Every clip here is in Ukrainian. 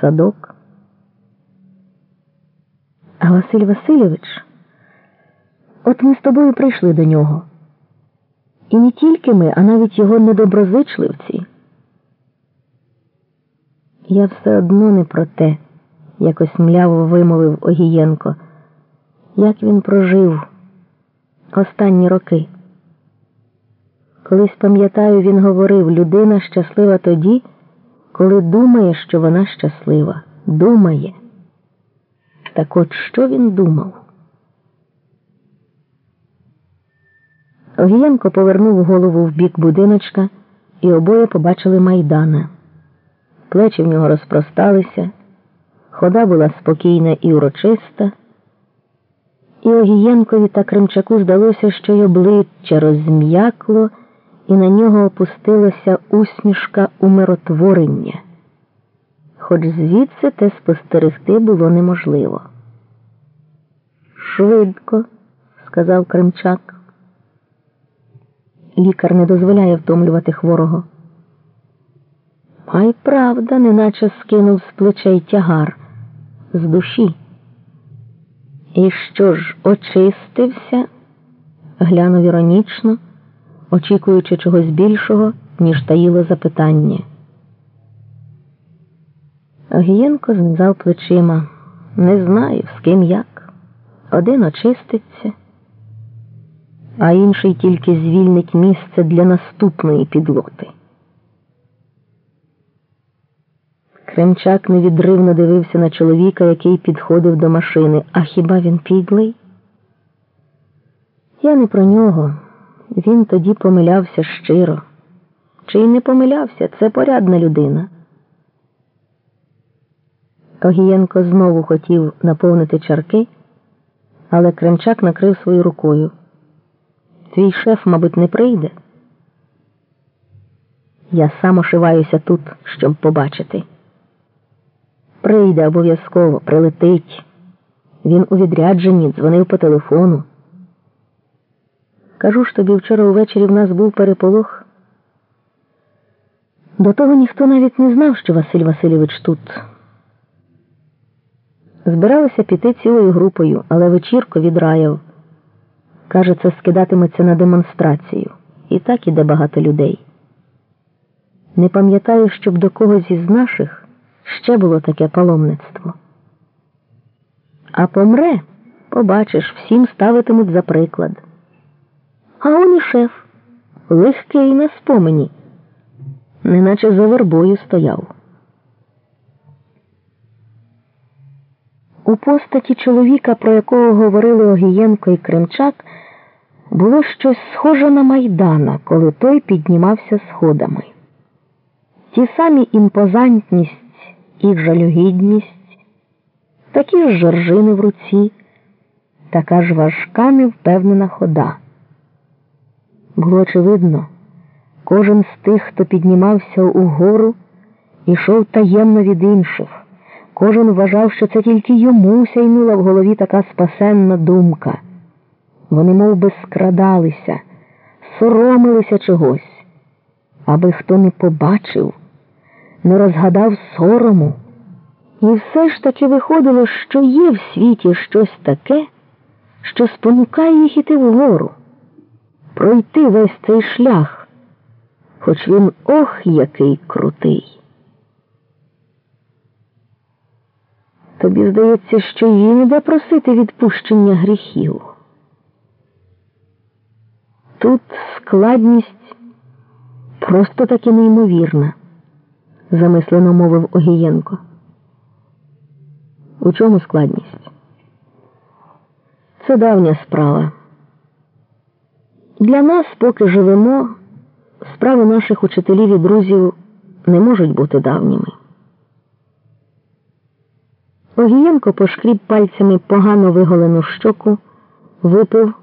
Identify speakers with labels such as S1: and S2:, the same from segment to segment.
S1: садок. А Василь Васильович, от ми з тобою прийшли до нього. І не тільки ми, а навіть його недоброзичливці. Я все одно не про те, якось мляво вимовив Огієнко, як він прожив останні роки. Колись пам'ятаю, він говорив, людина щаслива тоді, коли думає, що вона щаслива. Думає. Так от що він думав? Огієнко повернув голову в бік будиночка, і обоє побачили майдана. Плечі в нього розпросталися, хода була спокійна і урочиста, і Огієнкові та Кримчаку здалося, що й обличчя розм'якло, і на нього опустилася усмішка умиротворення, хоч звідси те спостерегти було неможливо. Швидко, сказав Кримчак. Лікар не дозволяє втомлювати хворого. А правда, неначе скинув з плечей тягар з душі. І що ж, очистився? глянув іронічно, очікуючи чогось більшого, ніж таїло запитання. Огієнко знизав плечима. Не знаю, з ким як. Один очиститься, а інший тільки звільнить місце для наступної підлоти. Кремчак невідривно дивився на чоловіка, який підходив до машини. А хіба він підлий? Я не про нього. Він тоді помилявся щиро. Чи й не помилявся, це порядна людина. Огієнко знову хотів наповнити чарки, але Кремчак накрив свою рукою. Твій шеф, мабуть, не прийде. Я сам ошиваюся тут, щоб побачити. Прийде обов'язково, прилетить. Він у відрядженні дзвонив по телефону. Кажу ж тобі, вчора увечері в нас був переполох. До того ніхто навіть не знав, що Василь Васильович тут. Збиралися піти цілою групою, але вечірко відраяв. Каже, це скидатиметься на демонстрацію. І так іде багато людей. Не пам'ятаю, щоб до когось із наших ще було таке паломництво. А помре, побачиш, всім ставитимуть за приклад. А он і шеф, легкий на спомені, неначе за вербою стояв. У постаті чоловіка, про якого говорили Огієнко і Кримчак, було щось схоже на майдана, коли той піднімався сходами. Ті самі імпозантність і жалюгідність, такі ж жоржини в руці, така ж важка невпевнена хода. Було очевидно, кожен з тих, хто піднімався угору, ішов таємно від інших. Кожен вважав, що це тільки йому сяйнула в голові така спасенна думка. Вони мов би, скрадалися, соромилися чогось, аби хто не побачив, не розгадав сорому. І все ж таки виходило, що є в світі щось таке, що спонукає їх іти вгору, пройти весь цей шлях, хоч він ох який крутий. Тобі здається, що їм іде просити відпущення гріхів. Тут складність просто таки неймовірна, замислено мовив Огієнко. У чому складність? Це давня справа. Для нас, поки живемо, справи наших учителів і друзів не можуть бути давніми. Огієнко пошкріб пальцями погано виголену щоку, випив,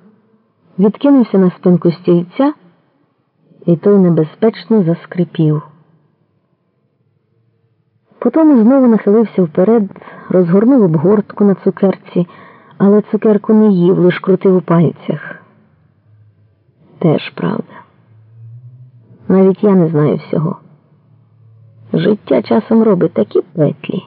S1: відкинувся на спинку стільця, і той небезпечно заскрипів. Потім знову нахилився вперед, розгорнув обгортку на цукерці, але цукерку не їв, лиш крутив у пальцях. Теж правда. Навіть я не знаю всього. Життя часом робить такі петлі.